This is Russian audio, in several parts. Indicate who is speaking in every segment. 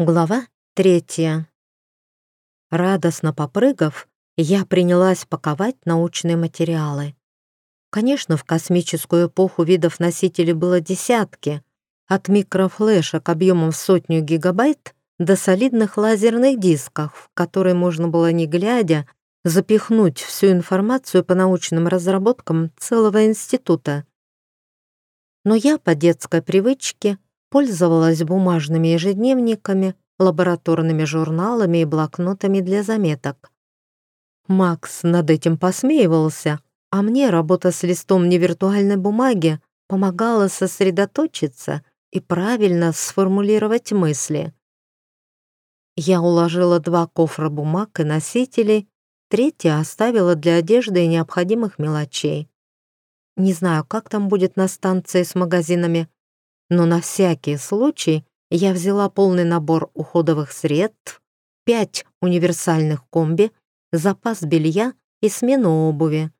Speaker 1: Глава третья. Радостно попрыгав, я принялась паковать научные материалы. Конечно, в космическую эпоху видов носителей было десятки, от микрофлешек объемом в сотню гигабайт до солидных лазерных дисков, в которые можно было не глядя запихнуть всю информацию по научным разработкам целого института. Но я по детской привычке пользовалась бумажными ежедневниками, лабораторными журналами и блокнотами для заметок. Макс над этим посмеивался, а мне работа с листом невиртуальной бумаги помогала сосредоточиться и правильно сформулировать мысли. Я уложила два кофра бумаг и носителей, третий оставила для одежды и необходимых мелочей. Не знаю, как там будет на станции с магазинами, но на всякий случай я взяла полный набор уходовых средств, пять универсальных комби, запас белья и смену обуви.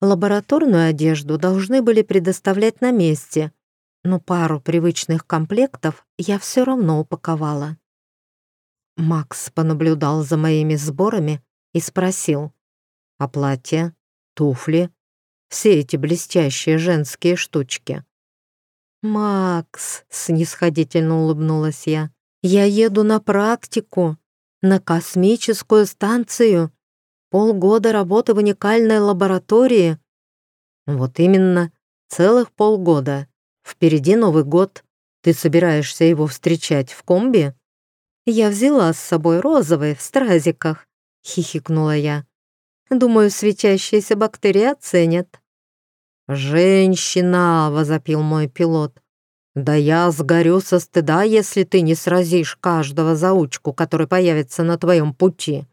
Speaker 1: Лабораторную одежду должны были предоставлять на месте, но пару привычных комплектов я все равно упаковала. Макс понаблюдал за моими сборами и спросил, «А платье, туфли, все эти блестящие женские штучки «Макс», — снисходительно улыбнулась я, «я еду на практику, на космическую станцию, полгода работы в уникальной лаборатории». «Вот именно, целых полгода. Впереди Новый год. Ты собираешься его встречать в комби?» «Я взяла с собой розовые в стразиках», — хихикнула я. «Думаю, светящиеся бактерии оценят». «Женщина!» — возопил мой пилот. «Да я сгорю со стыда, если ты не сразишь каждого заучку, который появится на твоем пути».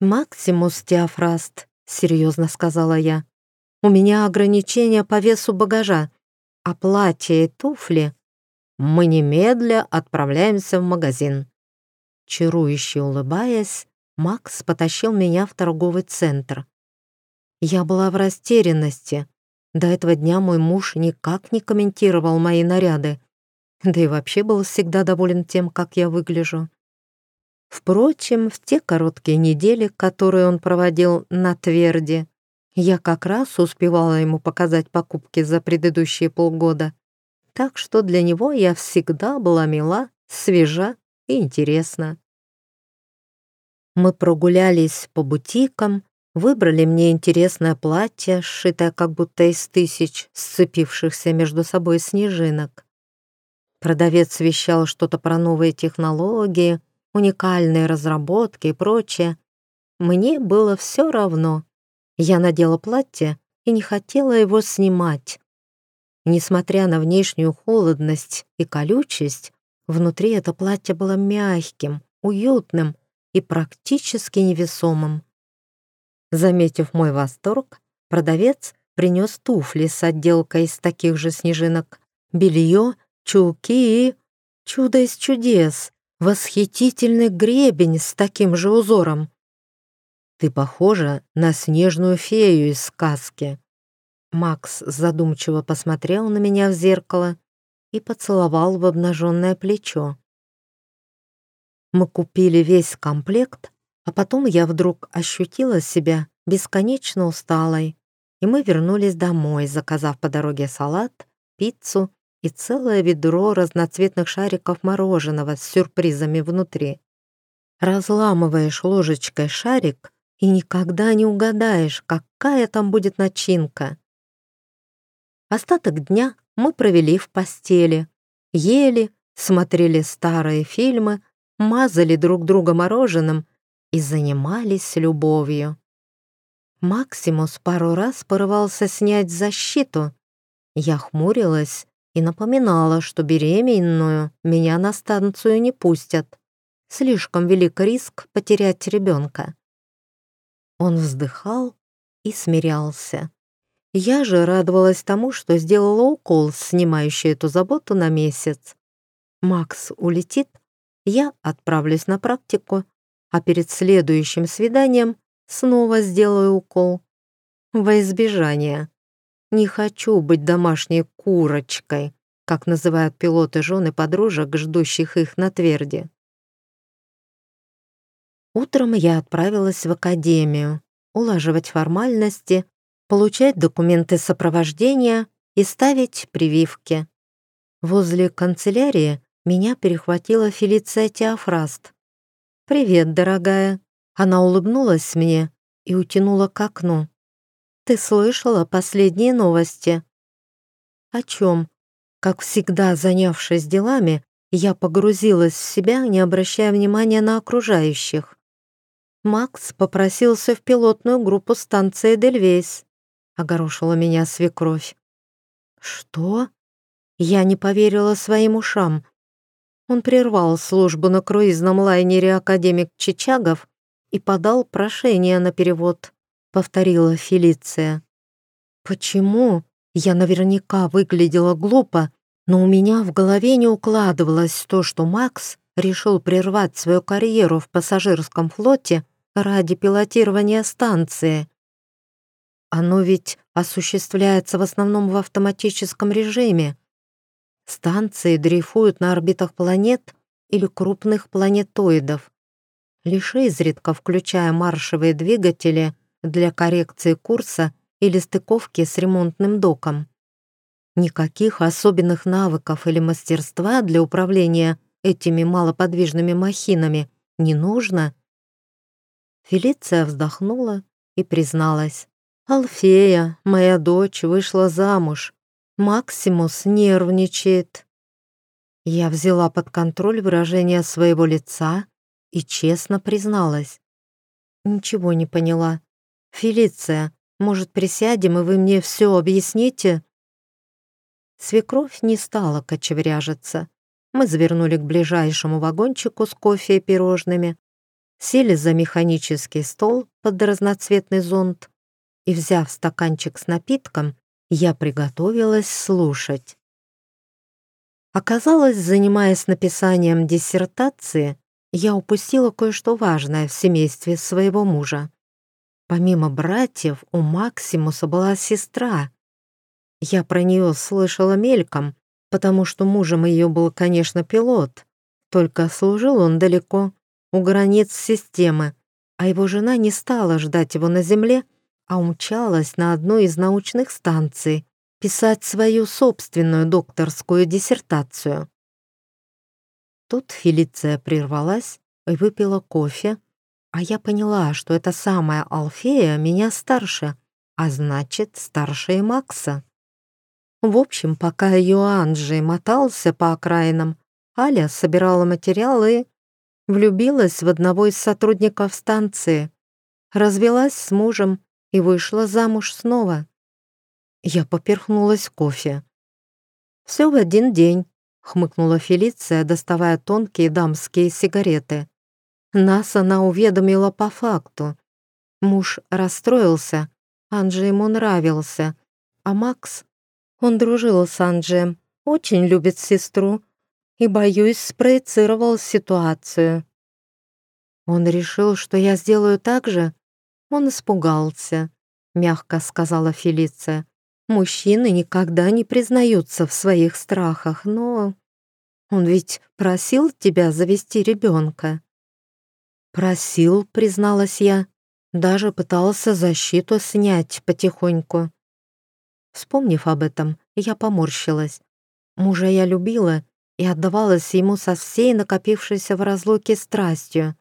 Speaker 1: «Максимус Теофраст», — серьезно сказала я. «У меня ограничения по весу багажа, а платье и туфли...»
Speaker 2: «Мы немедля отправляемся в магазин».
Speaker 1: Чарующе улыбаясь, Макс потащил меня в торговый центр. Я была в растерянности. До этого дня мой муж никак не комментировал мои наряды, да и вообще был всегда доволен тем, как я выгляжу. Впрочем, в те короткие недели, которые он проводил на Тверде, я как раз успевала ему показать покупки за предыдущие полгода, так что для него я всегда была мила, свежа и интересна. Мы прогулялись по бутикам, Выбрали мне интересное платье, сшитое как будто из тысяч сцепившихся между собой снежинок. Продавец вещал что-то про новые технологии, уникальные разработки и прочее. Мне было все равно. Я надела платье и не хотела его снимать. Несмотря на внешнюю холодность и колючесть, внутри это платье было мягким, уютным и практически невесомым. Заметив мой восторг, продавец принес туфли с отделкой из таких же снежинок, белье, чулки и... Чудо из чудес! Восхитительный гребень с таким же узором.
Speaker 2: Ты похожа на снежную фею из сказки.
Speaker 1: Макс задумчиво посмотрел на меня в зеркало и поцеловал в обнаженное плечо. Мы купили весь комплект, а потом я вдруг ощутила себя бесконечно усталой, и мы вернулись домой, заказав по дороге салат, пиццу и целое ведро разноцветных шариков мороженого с сюрпризами внутри. Разламываешь ложечкой шарик и никогда не угадаешь, какая там будет начинка. Остаток дня мы провели в постели, ели, смотрели старые фильмы, мазали друг друга мороженым и занимались любовью. Максимус пару раз порывался снять защиту. Я хмурилась и напоминала, что беременную меня на станцию не пустят. Слишком велик риск потерять ребенка. Он вздыхал и смирялся. Я же радовалась тому, что сделала укол, снимающий эту заботу на месяц. Макс улетит, я отправлюсь на практику, а перед следующим свиданием снова сделаю укол. Во избежание. Не хочу быть домашней курочкой, как называют пилоты жены подружек, ждущих их на тверде. Утром я отправилась в академию, улаживать формальности, получать документы сопровождения и ставить прививки. Возле канцелярии меня перехватила Фелиция Теофраст. «Привет, дорогая!» Она улыбнулась мне и утянула к окну. «Ты слышала последние новости?» «О чем?» Как всегда, занявшись делами, я погрузилась в себя, не обращая внимания на окружающих. Макс попросился в пилотную группу станции Дельвейс. Огорошила меня свекровь. Что? Я не поверила своим ушам. Он прервал службу на круизном лайнере «Академик Чичагов» и подал прошение на перевод, повторила Фелиция. Почему? Я наверняка выглядела глупо, но у меня в голове не укладывалось то, что Макс решил прервать свою карьеру в пассажирском флоте ради пилотирования станции. Оно ведь осуществляется в основном в автоматическом режиме. Станции дрейфуют на орбитах планет или крупных планетоидов, лишь изредка включая маршевые двигатели для коррекции курса или стыковки с ремонтным доком. Никаких особенных навыков или мастерства для управления этими малоподвижными махинами не нужно, Фелиция вздохнула и призналась. «Алфея, моя дочь, вышла замуж. Максимус нервничает». Я взяла под контроль выражение своего лица и честно призналась. Ничего не поняла. «Фелиция, может, присядем, и вы мне все объясните?» Свекровь не стала кочевряжиться. Мы завернули к ближайшему вагончику с кофе и пирожными, сели за механический стол под разноцветный зонт и, взяв стаканчик с напитком, я приготовилась слушать. Оказалось, занимаясь написанием диссертации, я упустила кое-что важное в семействе своего мужа. Помимо братьев, у Максимуса была сестра. Я про нее слышала мельком, потому что мужем ее был, конечно, пилот, только служил он далеко, у границ системы, а его жена не стала ждать его на земле, а умчалась на одну из научных станций писать свою собственную докторскую диссертацию. Тут Фелиция прервалась и выпила кофе, а я поняла, что эта самая Алфея меня старше, а значит, старше и Макса. В общем, пока Йоанджи мотался по окраинам, Аля собирала материалы влюбилась в одного из сотрудников станции, развелась с мужем и вышла замуж снова. Я поперхнулась кофе. «Все в один день», — хмыкнула Фелиция, доставая тонкие дамские сигареты. Нас она уведомила по факту. Муж расстроился, Анджи ему нравился, а Макс, он дружил с Анджием, очень любит сестру, и, боюсь, спроецировал ситуацию. Он решил, что я сделаю так же? Он испугался, мягко сказала Фелиция. Мужчины никогда не признаются в своих страхах, но... Он ведь просил тебя завести ребенка. Просил, призналась я. Даже пытался защиту снять потихоньку. Вспомнив об этом, я поморщилась. Мужа я любила и отдавалась ему со всей накопившейся в разлуке страстью.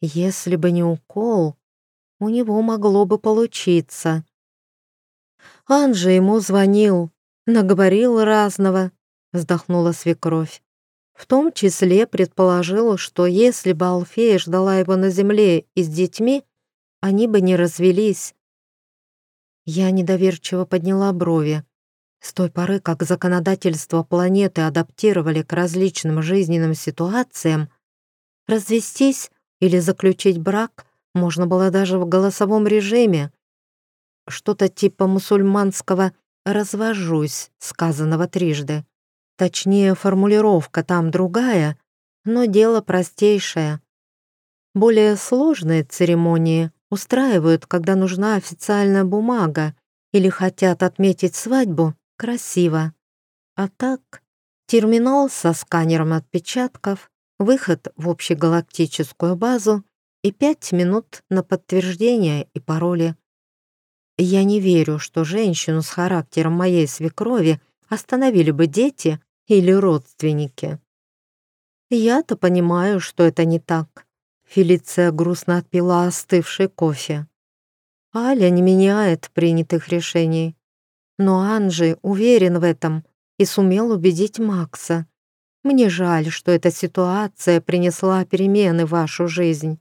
Speaker 1: Если бы не укол, у него могло бы получиться. Анжи ему звонил, наговорил разного, вздохнула свекровь. В том числе предположил, что если бы Алфея ждала его на земле и с детьми, они бы не развелись. Я недоверчиво подняла брови. С той поры, как законодательство планеты адаптировали к различным жизненным ситуациям, развестись или заключить брак можно было даже в голосовом режиме. Что-то типа мусульманского «развожусь», сказанного трижды. Точнее, формулировка там другая, но дело простейшее. Более сложные церемонии устраивают, когда нужна официальная бумага или хотят отметить свадьбу Красиво. А так, терминал со сканером отпечатков, выход в общегалактическую базу и пять минут на подтверждение и пароли. Я не верю, что женщину с характером моей свекрови остановили бы дети или родственники. Я-то понимаю, что это не так. Фелиция грустно отпила остывший кофе. Аля не меняет принятых решений. Но Анжи уверен в этом и сумел убедить Макса. Мне жаль, что эта ситуация принесла перемены в вашу жизнь.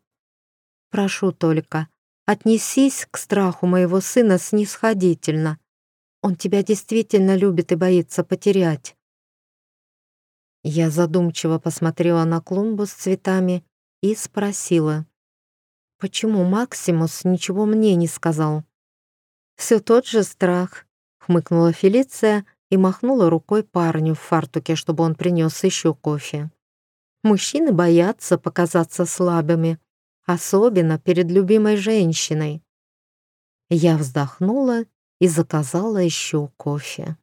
Speaker 1: Прошу только, отнесись к страху моего сына снисходительно. Он тебя действительно любит и боится потерять. Я задумчиво посмотрела на клумбу с цветами и спросила, почему Максимус ничего мне не сказал. «Все тот же страх», — хмыкнула Фелиция и махнула рукой парню в фартуке, чтобы он принес еще кофе. Мужчины боятся показаться слабыми, особенно перед любимой женщиной. Я вздохнула и заказала еще кофе.